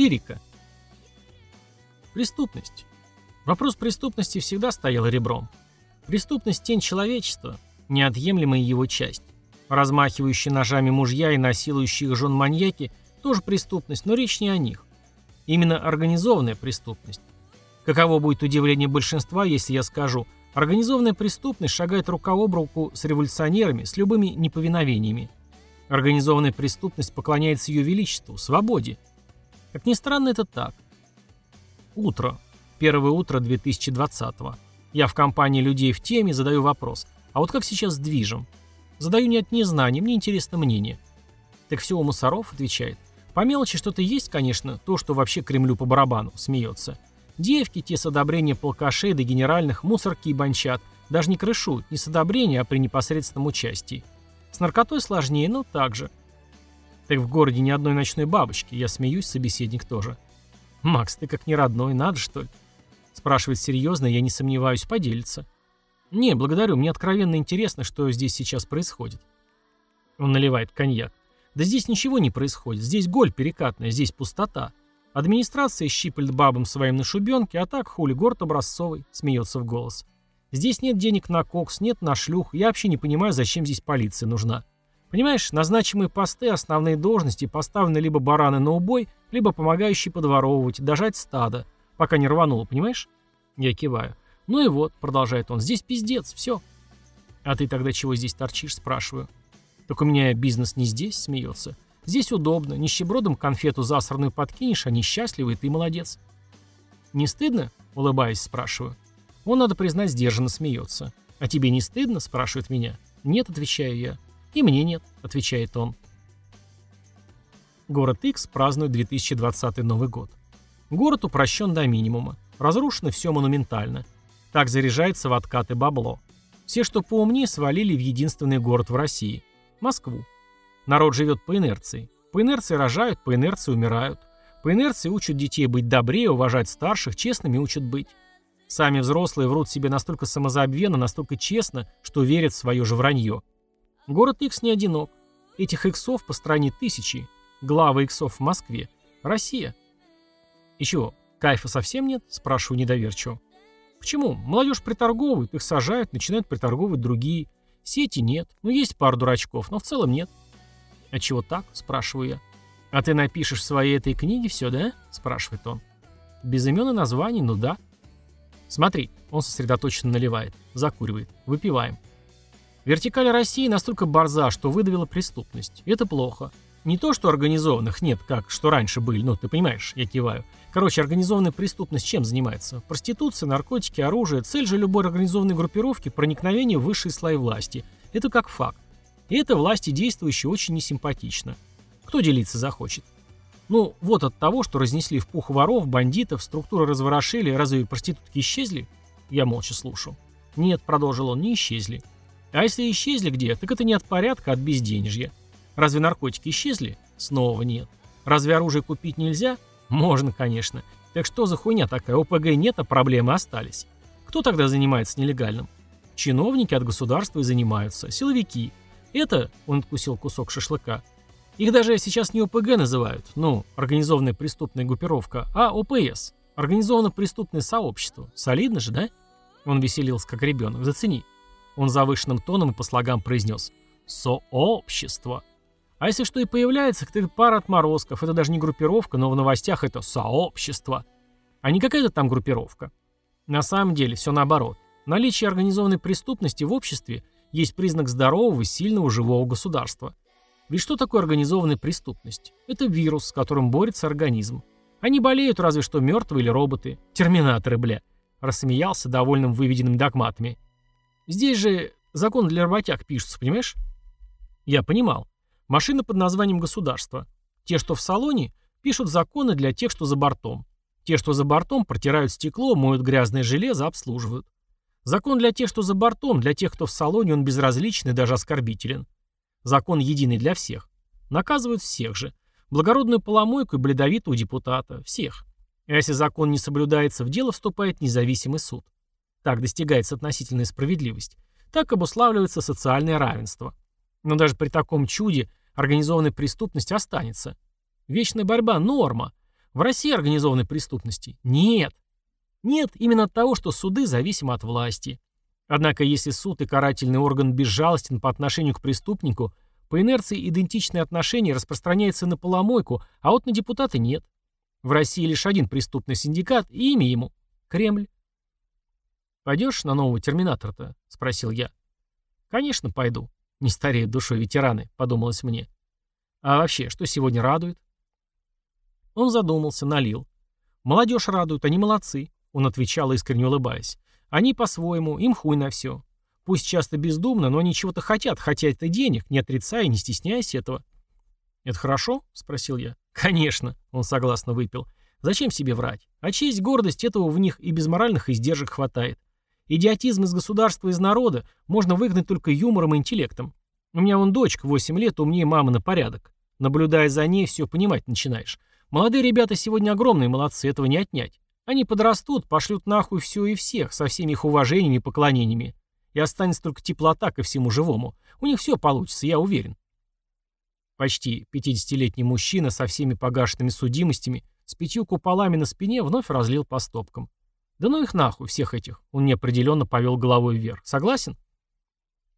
Лирика. Преступность. Вопрос преступности всегда стоял ребром. Преступность – тень человечества, неотъемлемая его часть. Размахивающие ножами мужья и насилующие их жен маньяки – тоже преступность, но речь не о них. Именно организованная преступность. Каково будет удивление большинства, если я скажу, организованная преступность шагает рука об руку с революционерами, с любыми неповиновениями. Организованная преступность поклоняется ее величеству, свободе. Как ни странно, это так. Утро. Первое утро 2020-го. Я в компании людей в теме задаю вопрос. А вот как сейчас движем? Задаю не от незнания, мне интересно мнение. Так все у мусоров, отвечает. По мелочи что-то есть, конечно, то, что вообще Кремлю по барабану, смеется. Девки, те с одобрения полкашей до генеральных, мусорки и банчат, даже не крышуют, не с одобрения, а при непосредственном участии. С наркотой сложнее, но так же. Так в городе ни одной ночной бабочки, я смеюсь, собеседник тоже. «Макс, ты как не родной, надо что ли?» Спрашивает серьезно, я не сомневаюсь, поделится. «Не, благодарю, мне откровенно интересно, что здесь сейчас происходит». Он наливает коньяк. «Да здесь ничего не происходит, здесь голь перекатная, здесь пустота. Администрация щиплет бабам своим на шубенке, а так хули, город образцовый», смеется в голос. «Здесь нет денег на кокс, нет на шлюх, я вообще не понимаю, зачем здесь полиция нужна. Понимаешь, назначимые посты, основные должности поставлены либо бараны на убой, либо помогающие подворовывать, дожать стадо, пока не рвануло, понимаешь?» Я киваю. «Ну и вот», — продолжает он, — «здесь пиздец, все». «А ты тогда чего здесь торчишь?» — спрашиваю. «Так у меня бизнес не здесь», — смеется. «Здесь удобно. Нищебродом конфету засранную подкинешь, они счастливы, и ты молодец». «Не стыдно?» — улыбаясь, спрашиваю. Он, надо признать, сдержанно смеется. «А тебе не стыдно?» — спрашивает меня. «Нет», — отвечаю я. «И мне нет», — отвечает он. Город X празднует 2020 Новый год. Город упрощен до минимума. Разрушено все монументально. Так заряжается в откаты бабло. Все, что поумнее, свалили в единственный город в России – Москву. Народ живет по инерции. По инерции рожают, по инерции умирают. По инерции учат детей быть добрее, уважать старших, честными учат быть. Сами взрослые врут себе настолько самозабвенно, настолько честно, что верят в свое же вранье. Город Икс не одинок. Этих иксов по стране тысячи. Главы иксов в Москве. Россия. И чего, кайфа совсем нет? Спрашиваю недоверчиво. Почему? Молодежь приторговывает, их сажают, начинают приторговывать другие. Сети нет. Ну, есть пара дурачков, но в целом нет. А чего так? Спрашиваю я. А ты напишешь в своей этой книге все, да? Спрашивает он. Без имен и названий, ну да. Смотри, он сосредоточенно наливает, закуривает. Выпиваем. Вертикаль России настолько борза, что выдавила преступность. Это плохо. Не то, что организованных нет, как что раньше были, ну ты понимаешь, я киваю. Короче, организованная преступность чем занимается? Проституция, наркотики, оружие. Цель же любой организованной группировки – проникновение в высшие слои власти. Это как факт. И это власти действующие очень несимпатично. Кто делиться захочет? Ну, вот от того, что разнесли в пух воров, бандитов, структуры разворошили, разве проститутки исчезли? Я молча слушал. Нет, продолжил он, не исчезли. А если исчезли где, так это не от порядка, а от безденежья. Разве наркотики исчезли? Снова нет. Разве оружие купить нельзя? Можно, конечно. Так что за хуйня такая? ОПГ нет, а проблемы остались. Кто тогда занимается нелегальным? Чиновники от государства и занимаются. Силовики. Это, он откусил кусок шашлыка, их даже сейчас не ОПГ называют, ну, организованная преступная группировка, а ОПС. Организованно преступное сообщество. Солидно же, да? Он веселился, как ребенок. Зацени. Он завышенным тоном и по слогам произнес «Сообщество». А если что и появляется, так это пара отморозков. Это даже не группировка, но в новостях это сообщество. А не какая-то там группировка. На самом деле все наоборот. Наличие организованной преступности в обществе есть признак здорового, сильного, живого государства. Ведь что такое организованная преступность? Это вирус, с которым борется организм. Они болеют разве что мертвые или роботы. Терминаторы, бля. Рассмеялся, довольным выведенными догматами. Здесь же закон для работяг пишется, понимаешь? Я понимал. Машины под названием государства. Те, что в салоне, пишут законы для тех, что за бортом. Те, что за бортом, протирают стекло, моют грязное железо, обслуживают. Закон для тех, что за бортом, для тех, кто в салоне, он безразличный, даже оскорбителен. Закон единый для всех. Наказывают всех же. Благородную поломойку и бледовитого депутата. Всех. А если закон не соблюдается, в дело вступает независимый суд. Так достигается относительная справедливость. Так обуславливается социальное равенство. Но даже при таком чуде Организованная преступность останется. Вечная борьба – норма. В России организованной преступности? Нет. Нет, именно от того, что суды зависимы от власти. Однако если суд и карательный орган безжалостен по отношению к преступнику, по инерции идентичные отношения распространяются на поломойку, а вот на депутата нет. В России лишь один преступный синдикат, и имя ему – Кремль. «Пойдешь на нового терминатора-то?» – спросил я. «Конечно, пойду. Не стареют душой ветераны», – подумалось мне. «А вообще, что сегодня радует?» Он задумался, налил. «Молодежь радует, они молодцы», — он отвечал, искренне улыбаясь. «Они по-своему, им хуй на все. Пусть часто бездумно, но они чего-то хотят, хотя это денег, не отрицая и не стесняясь этого». «Это хорошо?» — спросил я. «Конечно», — он согласно выпил. «Зачем себе врать? А честь, гордость этого в них и без моральных издержек хватает. Идиотизм из государства, из народа можно выгнать только юмором и интеллектом. У меня вон дочка, 8 лет, умнее мамы на порядок. Наблюдая за ней, все понимать начинаешь. Молодые ребята сегодня огромные молодцы, этого не отнять. Они подрастут, пошлют нахуй все и всех, со всеми их уважениями и поклонениями. И останется только теплота ко всему живому. У них все получится, я уверен. Почти 50-летний мужчина со всеми погашенными судимостями, с пятью куполами на спине, вновь разлил по стопкам. Да ну их нахуй, всех этих. Он неопределенно повел головой вверх. Согласен?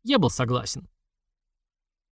Я был согласен.